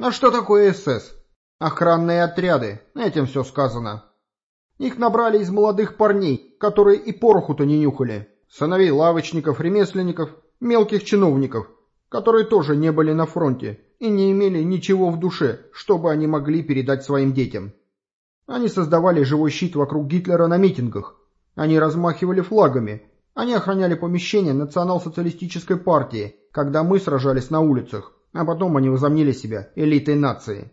А что такое СС? Охранные отряды, этим все сказано. Их набрали из молодых парней, которые и пороху-то не нюхали. Сыновей лавочников, ремесленников, мелких чиновников, которые тоже не были на фронте и не имели ничего в душе, чтобы они могли передать своим детям. Они создавали живой щит вокруг Гитлера на митингах. Они размахивали флагами. Они охраняли помещения национал-социалистической партии, когда мы сражались на улицах, а потом они возомнили себя элитой нации.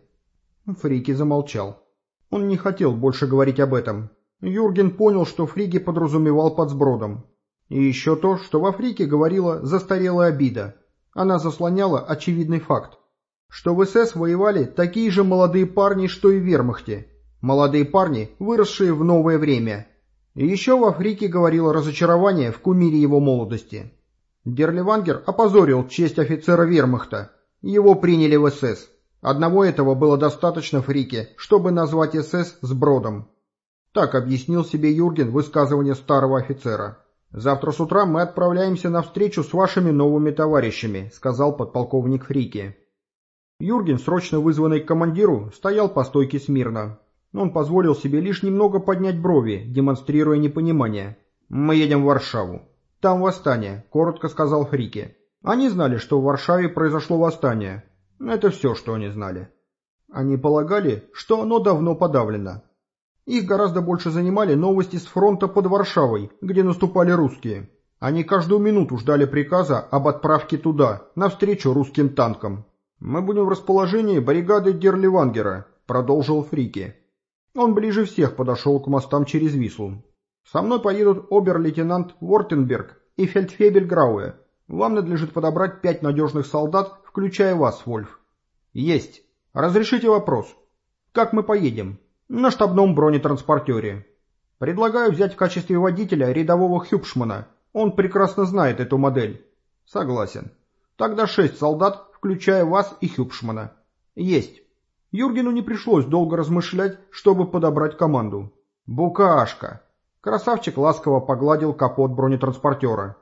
Фрики замолчал. Он не хотел больше говорить об этом. Юрген понял, что Фриги подразумевал под сбродом. И еще то, что во Фрике говорила застарелая обида. Она заслоняла очевидный факт. Что в СС воевали такие же молодые парни, что и в вермахте. Молодые парни, выросшие в новое время. И еще во Фрике говорило разочарование в кумире его молодости. Дерливангер опозорил честь офицера вермахта. Его приняли в СС. Одного этого было достаточно Фрике, чтобы назвать СС сбродом. Так объяснил себе Юрген высказывание старого офицера. «Завтра с утра мы отправляемся на встречу с вашими новыми товарищами», сказал подполковник Фрике. Юрген, срочно вызванный к командиру, стоял по стойке смирно. Он позволил себе лишь немного поднять брови, демонстрируя непонимание. «Мы едем в Варшаву». «Там восстание», — коротко сказал Фрике. Они знали, что в Варшаве произошло восстание, это все, что они знали. Они полагали, что оно давно подавлено. Их гораздо больше занимали новости с фронта под Варшавой, где наступали русские. Они каждую минуту ждали приказа об отправке туда, навстречу русским танкам. «Мы будем в расположении бригады Дерливангера», — продолжил Фрики. Он ближе всех подошел к мостам через Вислу. «Со мной поедут обер-лейтенант Вортенберг и фельдфебель Грауэ. Вам надлежит подобрать пять надежных солдат включая вас, Вольф. Есть. Разрешите вопрос. Как мы поедем? На штабном бронетранспортере. Предлагаю взять в качестве водителя рядового Хюбшмана. Он прекрасно знает эту модель. Согласен. Тогда шесть солдат, включая вас и Хюбшмана. Есть. Юргену не пришлось долго размышлять, чтобы подобрать команду. Букашка. Красавчик ласково погладил капот бронетранспортера.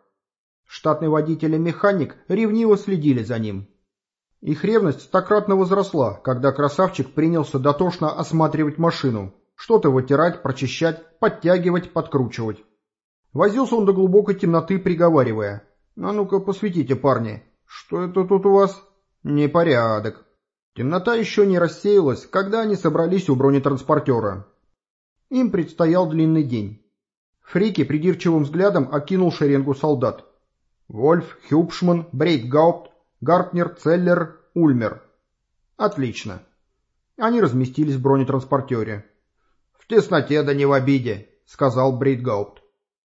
Штатный водитель и механик ревниво следили за ним. Их ревность стократно возросла, когда красавчик принялся дотошно осматривать машину, что-то вытирать, прочищать, подтягивать, подкручивать. Возился он до глубокой темноты, приговаривая. «А ну-ка, посветите, парни, что это тут у вас?» «Непорядок». Темнота еще не рассеялась, когда они собрались у бронетранспортера. Им предстоял длинный день. Фрики придирчивым взглядом окинул шеренгу солдат. Вольф, Хюбшман, Брейтгаупт, Гартнер, Целлер, Ульмер. Отлично. Они разместились в бронетранспортере. В тесноте да не в обиде, сказал Брейтгаупт.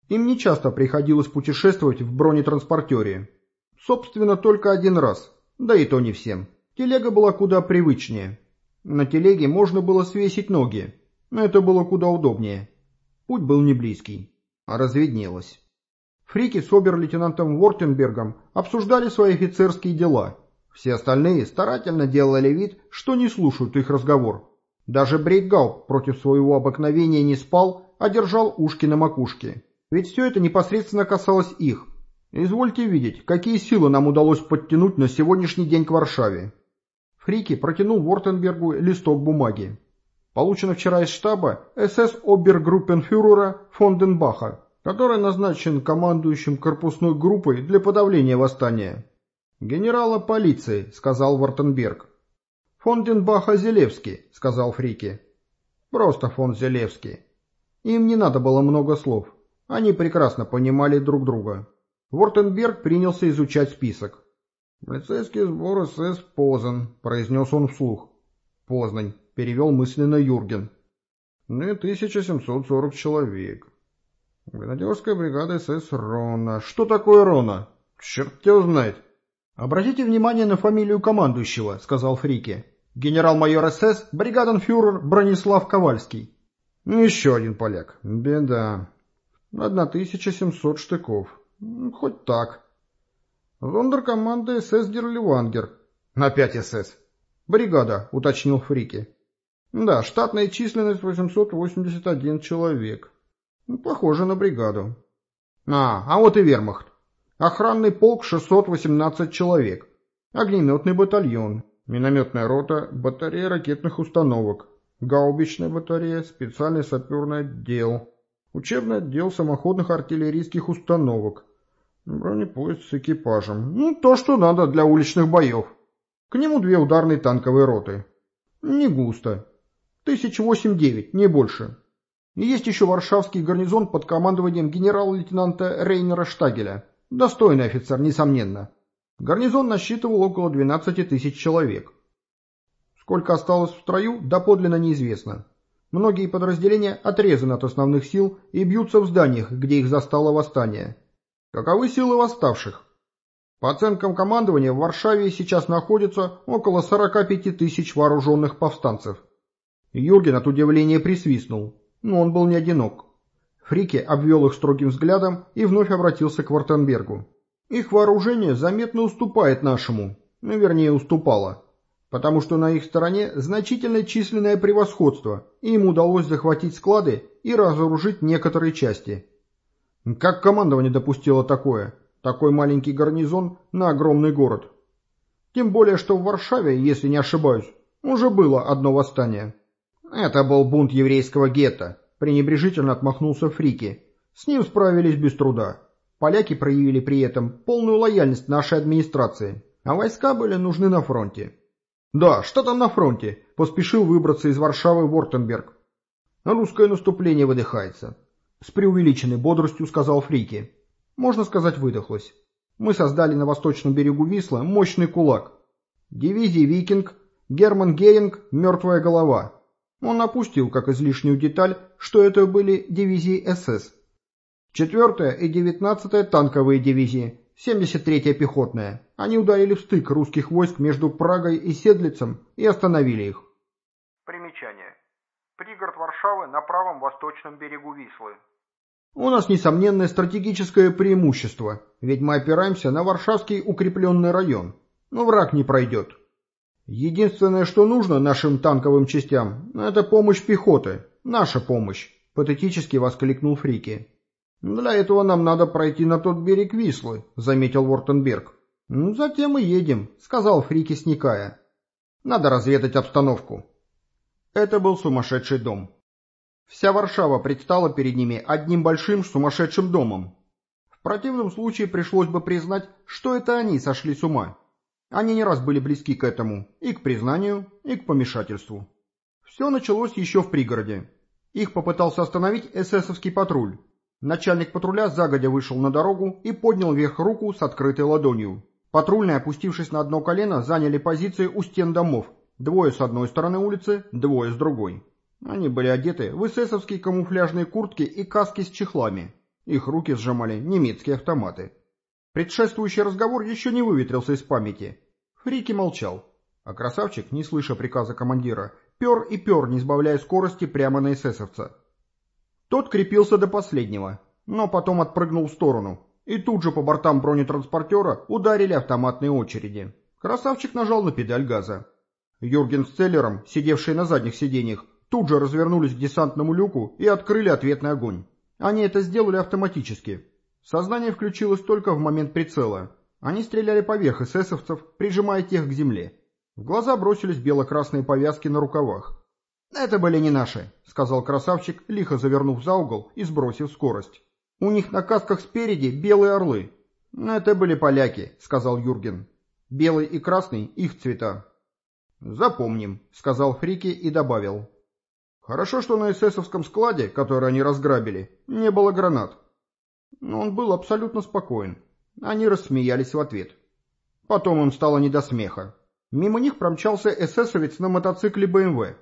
Им нечасто приходилось путешествовать в бронетранспортере. Собственно, только один раз, да и то не всем. Телега была куда привычнее. На телеге можно было свесить ноги. Это было куда удобнее. Путь был не близкий. А разведнелось. Фрики с обер-лейтенантом Вортенбергом обсуждали свои офицерские дела. Все остальные старательно делали вид, что не слушают их разговор. Даже Брейтгауп против своего обыкновения не спал, а держал ушки на макушке. Ведь все это непосредственно касалось их. Извольте видеть, какие силы нам удалось подтянуть на сегодняшний день к Варшаве. Фрики протянул Вортенбергу листок бумаги. Получено вчера из штаба СС обергруппенфюрера Фонденбаха который назначен командующим корпусной группой для подавления восстания. «Генерала полиции», — сказал Вартенберг. «Фон Денбаха Зелевский», — сказал Фрике. «Просто фон Зелевский». Им не надо было много слов. Они прекрасно понимали друг друга. Вортенберг принялся изучать список. «Полицейский сбор СС Позан», — произнес он вслух. «Познань», — перевел мысленно Юрген. «Ну и 1740 человек. Гвардейская бригада СС Рона. Что такое Рона? Черт его знает. Обратите внимание на фамилию командующего, сказал Фрике. Генерал-майор СС, бригаденфюрер Бронислав Ковальский. Еще один поляк. Беда. 1700 штыков. Хоть так. Зондеркоманда СС Дерливангер. Опять СС. Бригада, уточнил Фрике. Да, штатная численность 881 человек. Похоже на бригаду. А, а вот и вермахт. Охранный полк 618 человек. Огнеметный батальон. минометная рота, батарея ракетных установок, гаубичная батарея, специальный саперный отдел, учебный отдел самоходных артиллерийских установок, бронепоезд с экипажем. Ну, то, что надо для уличных боев. К нему две ударные танковые роты. Не густо. Тысяч восемь-девять, не больше. Есть еще Варшавский гарнизон под командованием генерал-лейтенанта Рейнера Штагеля. Достойный офицер, несомненно. Гарнизон насчитывал около 12 тысяч человек. Сколько осталось в строю, доподлинно неизвестно. Многие подразделения отрезаны от основных сил и бьются в зданиях, где их застало восстание. Каковы силы восставших? По оценкам командования, в Варшаве сейчас находится около 45 тысяч вооруженных повстанцев. Юрген от удивления присвистнул, но он был не одинок. Фрике обвел их строгим взглядом и вновь обратился к Вартенбергу. Их вооружение заметно уступает нашему, ну, вернее уступало, потому что на их стороне значительное численное превосходство, и им удалось захватить склады и разоружить некоторые части. Как командование допустило такое? Такой маленький гарнизон на огромный город. Тем более, что в Варшаве, если не ошибаюсь, уже было одно восстание. Это был бунт еврейского гетто, пренебрежительно отмахнулся Фрики. С ним справились без труда. Поляки проявили при этом полную лояльность нашей администрации, а войска были нужны на фронте. «Да, что там на фронте?» – поспешил выбраться из Варшавы Вортенберг. «Русское наступление выдыхается», – с преувеличенной бодростью сказал Фрики. Можно сказать, выдохлось. Мы создали на восточном берегу Висла мощный кулак. Дивизии «Викинг», Герман Геринг «Мертвая голова». Он опустил как излишнюю деталь, что это были дивизии СС. Четвертая и девятнадцатая танковые дивизии, 73-я пехотная. Они ударили в стык русских войск между Прагой и Седлицем и остановили их. Примечание. Пригород Варшавы на правом восточном берегу Вислы. У нас несомненное стратегическое преимущество, ведь мы опираемся на Варшавский укрепленный район. Но враг не пройдет. Единственное, что нужно нашим танковым частям, это помощь пехоты. Наша помощь, патетически воскликнул Фрики. «Для этого нам надо пройти на тот берег Вислы», — заметил Вортенберг. «Ну, «Затем мы едем», — сказал Фрики, сникая. «Надо разведать обстановку». Это был сумасшедший дом. Вся Варшава предстала перед ними одним большим сумасшедшим домом. В противном случае пришлось бы признать, что это они сошли с ума. Они не раз были близки к этому, и к признанию, и к помешательству. Все началось еще в пригороде. Их попытался остановить эсэсовский патруль. Начальник патруля загодя вышел на дорогу и поднял вверх руку с открытой ладонью. Патрульные, опустившись на одно колено, заняли позиции у стен домов. Двое с одной стороны улицы, двое с другой. Они были одеты в эсэсовские камуфляжные куртки и каски с чехлами. Их руки сжимали немецкие автоматы. Предшествующий разговор еще не выветрился из памяти. Фрики молчал. А красавчик, не слыша приказа командира, пер и пер, не сбавляя скорости прямо на эсэсовца. Тот крепился до последнего, но потом отпрыгнул в сторону, и тут же по бортам бронетранспортера ударили автоматные очереди. Красавчик нажал на педаль газа. Юрген с Целлером, сидевшие на задних сиденьях, тут же развернулись к десантному люку и открыли ответный огонь. Они это сделали автоматически. Сознание включилось только в момент прицела. Они стреляли поверх эсэсовцев, прижимая тех к земле. В глаза бросились бело-красные повязки на рукавах. «Это были не наши», — сказал красавчик, лихо завернув за угол и сбросив скорость. «У них на касках спереди белые орлы». «Это были поляки», — сказал Юрген. «Белый и красный — их цвета». «Запомним», — сказал Фрики и добавил. «Хорошо, что на эсэсовском складе, который они разграбили, не было гранат». Но он был абсолютно спокоен. Они рассмеялись в ответ. Потом им стало не до смеха. Мимо них промчался эсэсовец на мотоцикле БМВ.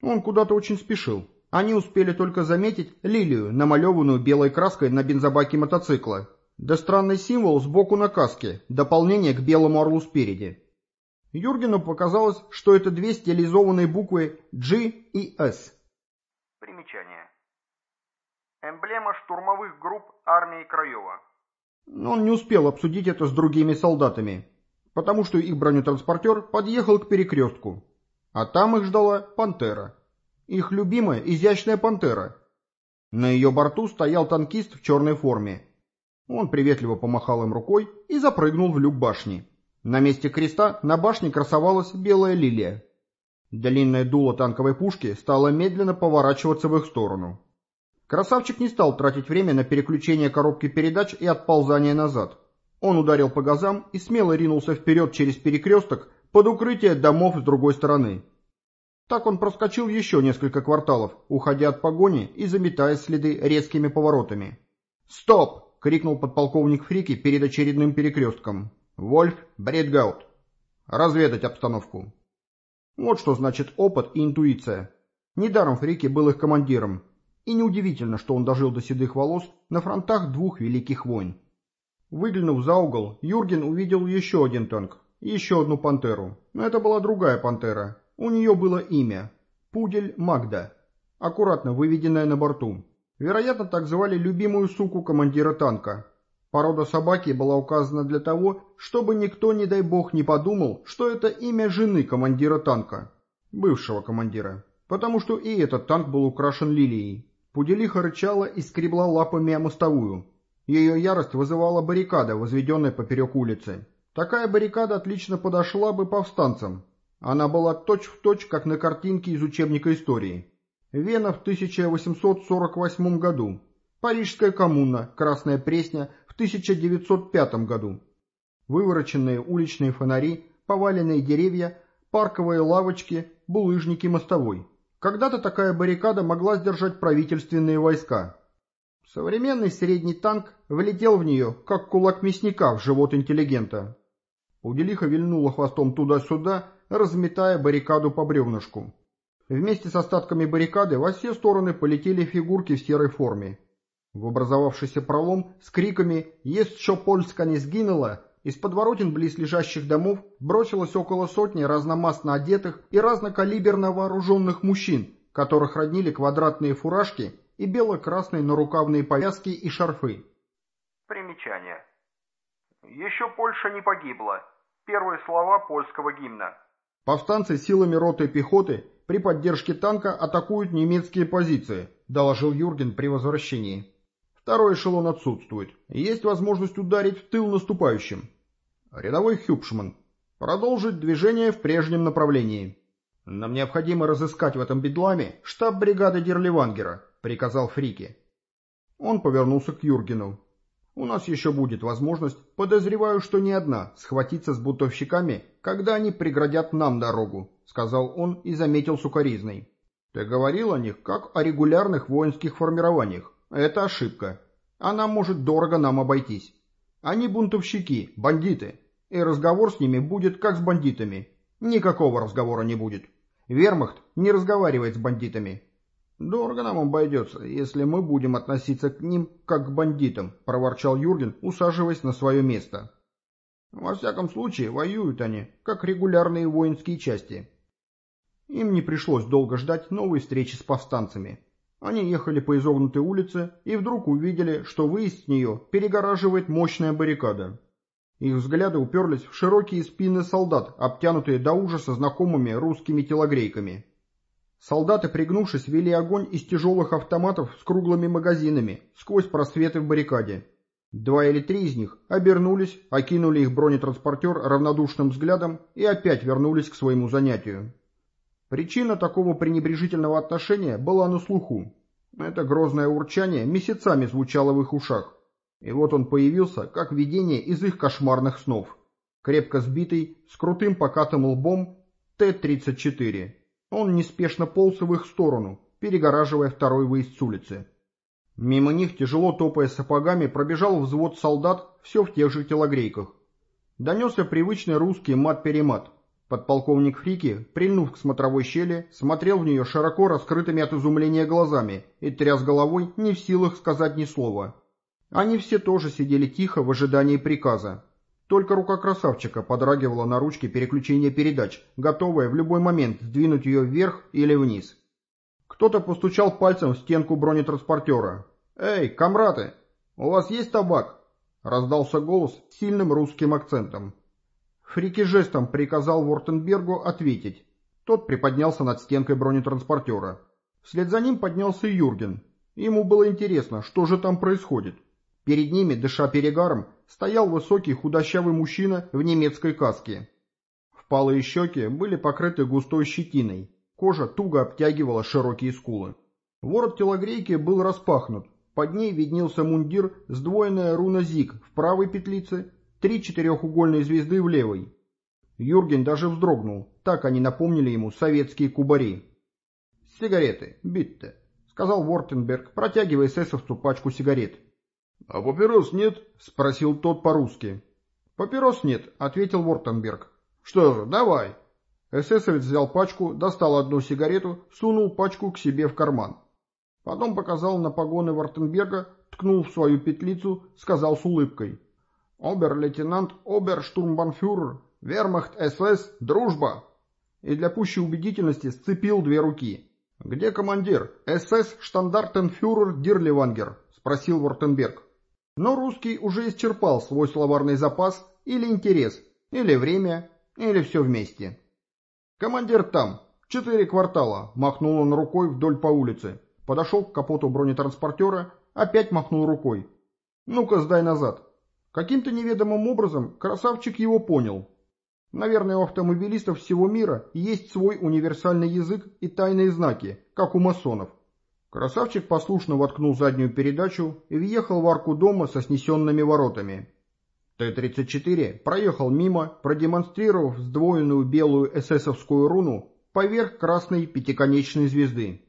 Он куда-то очень спешил. Они успели только заметить лилию, намалеванную белой краской на бензобаке мотоцикла. Да странный символ сбоку на каске, дополнение к белому орлу спереди. Юргену показалось, что это две стилизованные буквы G и S. Примечание. Эмблема штурмовых групп армии Краева. Но он не успел обсудить это с другими солдатами, потому что их бронетранспортер подъехал к перекрестку. А там их ждала пантера. Их любимая изящная пантера. На ее борту стоял танкист в черной форме. Он приветливо помахал им рукой и запрыгнул в люк башни. На месте креста на башне красовалась белая лилия. Длинное дуло танковой пушки стало медленно поворачиваться в их сторону. Красавчик не стал тратить время на переключение коробки передач и отползание назад. Он ударил по газам и смело ринулся вперед через перекресток под укрытие домов с другой стороны. Так он проскочил еще несколько кварталов, уходя от погони и заметая следы резкими поворотами. «Стоп!» — крикнул подполковник Фрики перед очередным перекрестком. «Вольф, Бредгаут. Разведать обстановку». Вот что значит опыт и интуиция. Недаром Фрики был их командиром. И неудивительно, что он дожил до седых волос на фронтах двух великих войн. Выглянув за угол, Юрген увидел еще один танк, еще одну пантеру. Но это была другая пантера. У нее было имя – Пудель Магда, аккуратно выведенное на борту. Вероятно, так звали любимую суку командира танка. Порода собаки была указана для того, чтобы никто, не дай бог, не подумал, что это имя жены командира танка, бывшего командира, потому что и этот танк был украшен лилией. Пуделиха рычала и скребла лапами о мостовую. Ее ярость вызывала баррикада, возведенная поперек улицы. Такая баррикада отлично подошла бы повстанцам. Она была точь-в-точь, точь, как на картинке из учебника истории. Вена в 1848 году. Парижская коммуна, Красная Пресня в 1905 году. Вывороченные уличные фонари, поваленные деревья, парковые лавочки, булыжники мостовой. Когда-то такая баррикада могла сдержать правительственные войска. Современный средний танк влетел в нее, как кулак мясника в живот интеллигента. Уделиха вильнула хвостом туда-сюда, разметая баррикаду по бревнышку. Вместе с остатками баррикады во все стороны полетели фигурки в серой форме. В образовавшийся пролом с криками «Есть что Польска не сгинула!» Из подворотен близлежащих домов бросилось около сотни разномастно одетых и разнокалиберно вооруженных мужчин, которых роднили квадратные фуражки и бело-красные нарукавные повязки и шарфы. Примечание. Еще Польша не погибла. Первые слова польского гимна. Повстанцы силами роты пехоты при поддержке танка атакуют немецкие позиции, доложил Юрген при возвращении. Второй эшелон отсутствует. Есть возможность ударить в тыл наступающим. Рядовой Хюбшман. Продолжить движение в прежнем направлении. Нам необходимо разыскать в этом бедламе штаб бригады Дерливангера, приказал Фрике. Он повернулся к Юргену. У нас еще будет возможность, подозреваю, что не одна, схватиться с бутовщиками, когда они преградят нам дорогу, сказал он и заметил сукоризной. Ты говорил о них как о регулярных воинских формированиях. Это ошибка. Она может дорого нам обойтись. Они бунтовщики, бандиты, и разговор с ними будет как с бандитами. Никакого разговора не будет. Вермахт не разговаривает с бандитами. Дорого нам обойдется, если мы будем относиться к ним как к бандитам, проворчал Юрген, усаживаясь на свое место. Во всяком случае, воюют они, как регулярные воинские части. Им не пришлось долго ждать новой встречи с повстанцами. Они ехали по изогнутой улице и вдруг увидели, что выезд с нее перегораживает мощная баррикада. Их взгляды уперлись в широкие спины солдат, обтянутые до ужаса знакомыми русскими телогрейками. Солдаты, пригнувшись, вели огонь из тяжелых автоматов с круглыми магазинами сквозь просветы в баррикаде. Два или три из них обернулись, окинули их бронетранспортер равнодушным взглядом и опять вернулись к своему занятию. Причина такого пренебрежительного отношения была на слуху. Это грозное урчание месяцами звучало в их ушах. И вот он появился, как видение из их кошмарных снов. Крепко сбитый, с крутым покатым лбом Т-34. Он неспешно полз в их сторону, перегораживая второй выезд с улицы. Мимо них, тяжело топая сапогами, пробежал взвод солдат, все в тех же телогрейках. Донесся привычный русский мат-перемат. Подполковник Фрики, прильнув к смотровой щели, смотрел в нее широко раскрытыми от изумления глазами и тряс головой, не в силах сказать ни слова. Они все тоже сидели тихо в ожидании приказа. Только рука красавчика подрагивала на ручке переключения передач, готовая в любой момент сдвинуть ее вверх или вниз. Кто-то постучал пальцем в стенку бронетранспортера. «Эй, комраты, у вас есть табак?» Раздался голос с сильным русским акцентом. Фрики жестом приказал Вортенбергу ответить. Тот приподнялся над стенкой бронетранспортера. Вслед за ним поднялся Юрген. Ему было интересно, что же там происходит. Перед ними, дыша перегаром, стоял высокий худощавый мужчина в немецкой каске. Впалые щеки были покрыты густой щетиной, кожа туго обтягивала широкие скулы. Ворот телогрейки был распахнут, под ней виднелся мундир, сдвоенная руна ЗИГ в правой петлице, три четырехугольные звезды в левой. Юрген даже вздрогнул, так они напомнили ему советские кубари. «Сигареты, битте», — сказал Вортенберг, протягивая эсэсовцу пачку сигарет. «А папирос нет?» — спросил тот по-русски. «Папирос нет», — ответил Вортенберг. «Что же, давай». Эсэсовец взял пачку, достал одну сигарету, сунул пачку к себе в карман. Потом показал на погоны Вортенберга, ткнул в свою петлицу, сказал с улыбкой. «Обер-лейтенант, оберштурмбанфюрер, вермахт СС, дружба!» И для пущей убедительности сцепил две руки. «Где командир? СС штандартенфюрер Дирлевангер?» — спросил Вортенберг. Но русский уже исчерпал свой словарный запас или интерес, или время, или все вместе. «Командир там, четыре квартала», — махнул он рукой вдоль по улице. Подошел к капоту бронетранспортера, опять махнул рукой. «Ну-ка, сдай назад». Каким-то неведомым образом красавчик его понял. Наверное, у автомобилистов всего мира есть свой универсальный язык и тайные знаки, как у масонов. Красавчик послушно воткнул заднюю передачу и въехал в арку дома со снесенными воротами. Т-34 проехал мимо, продемонстрировав сдвоенную белую эсэсовскую руну поверх красной пятиконечной звезды.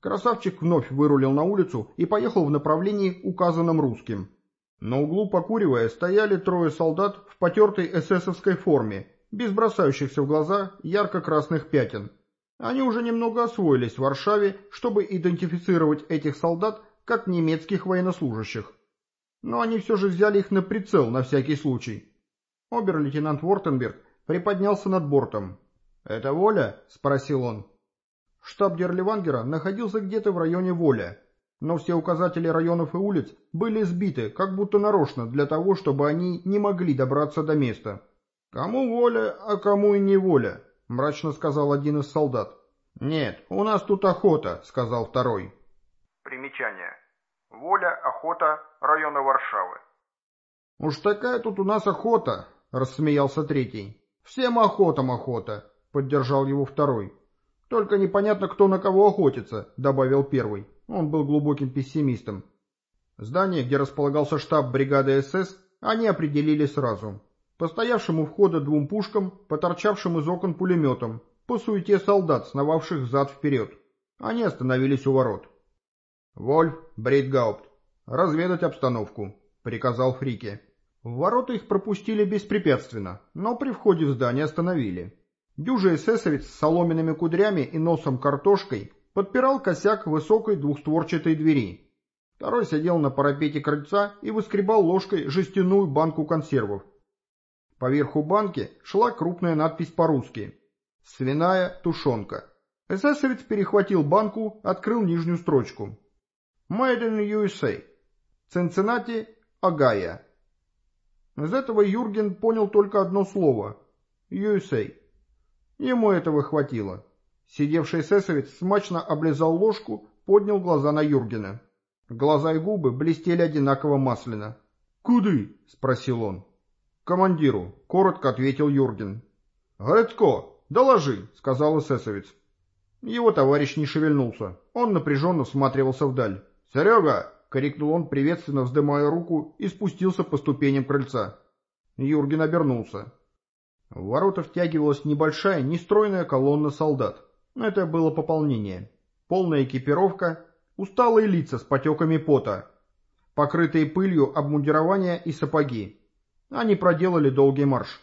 Красавчик вновь вырулил на улицу и поехал в направлении, указанном русским. На углу, покуривая, стояли трое солдат в потертой эсэсовской форме, без бросающихся в глаза ярко-красных пятен. Они уже немного освоились в Варшаве, чтобы идентифицировать этих солдат как немецких военнослужащих. Но они все же взяли их на прицел на всякий случай. Обер-лейтенант Вортенберг приподнялся над бортом. «Это воля?» — спросил он. Штаб Дерливангера находился где-то в районе Воля, но все указатели районов и улиц были сбиты, как будто нарочно, для того, чтобы они не могли добраться до места. «Кому воля, а кому и не воля», — мрачно сказал один из солдат. «Нет, у нас тут охота», — сказал второй. Примечание. Воля, охота, района Варшавы. «Уж такая тут у нас охота», — рассмеялся третий. «Всем охотам охота», — поддержал его второй. «Только непонятно, кто на кого охотится», — добавил первый. Он был глубоким пессимистом. Здание, где располагался штаб бригады СС, они определили сразу. По стоявшему входа двум пушкам, по торчавшим из окон пулеметам, по суете солдат, сновавших зад-вперед. Они остановились у ворот. «Вольф, Брейтгаупт, разведать обстановку», — приказал Фрике. В ворота их пропустили беспрепятственно, но при входе в здание остановили. Дюжий эсэсовец с соломенными кудрями и носом картошкой подпирал косяк высокой двухстворчатой двери. Второй сидел на парапете крыльца и выскребал ложкой жестяную банку консервов. Поверху банки шла крупная надпись по-русски «Свиная тушенка». Эсэсовец перехватил банку, открыл нижнюю строчку. «Made in USA. Цинциннати, Огайо». Из этого Юрген понял только одно слово – USA. Ему этого хватило. Сидевший эсэсовец смачно облизал ложку, поднял глаза на Юргена. Глаза и губы блестели одинаково масляно. «Куды?» — спросил он. «Командиру», — коротко ответил Юрген. «Грецко, доложи», — сказал эсэсовец. Его товарищ не шевельнулся. Он напряженно всматривался вдаль. «Серега!» — крикнул он, приветственно вздымая руку, и спустился по ступеням крыльца. Юрген обернулся. В ворота втягивалась небольшая, нестройная колонна солдат. Это было пополнение. Полная экипировка, усталые лица с потеками пота, покрытые пылью обмундирования и сапоги. Они проделали долгий марш.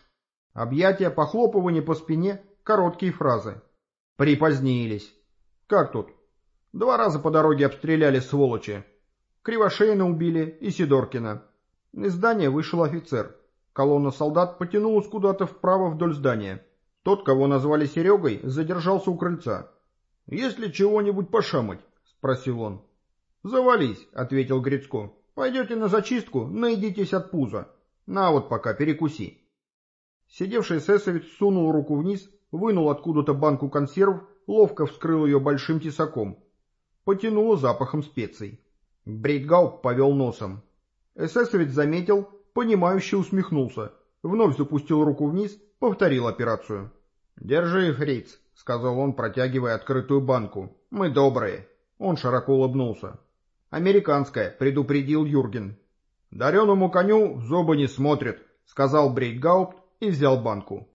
Объятия, похлопывание по спине, короткие фразы. Припозднились. Как тут? Два раза по дороге обстреляли сволочи. Кривошеина убили и Сидоркина. Из здания вышел офицер. Колонна солдат потянулась куда-то вправо вдоль здания. Тот, кого назвали Серегой, задержался у крыльца. «Есть ли чего-нибудь пошамать?» — спросил он. «Завались», — ответил Грицко. «Пойдете на зачистку, наедитесь от пуза. На вот пока, перекуси». Сидевший эсэсовец сунул руку вниз, вынул откуда-то банку консерв, ловко вскрыл ее большим тесаком. Потянуло запахом специй. Брейтгауп повел носом. Эсэсовец заметил, понимающе усмехнулся. Вновь запустил руку вниз, повторил операцию. «Держи, фриц», — сказал он, протягивая открытую банку. «Мы добрые». Он широко улыбнулся. «Американская», — предупредил Юрген. «Дареному коню зубы не смотрят», — сказал Брейтгаупт и взял банку.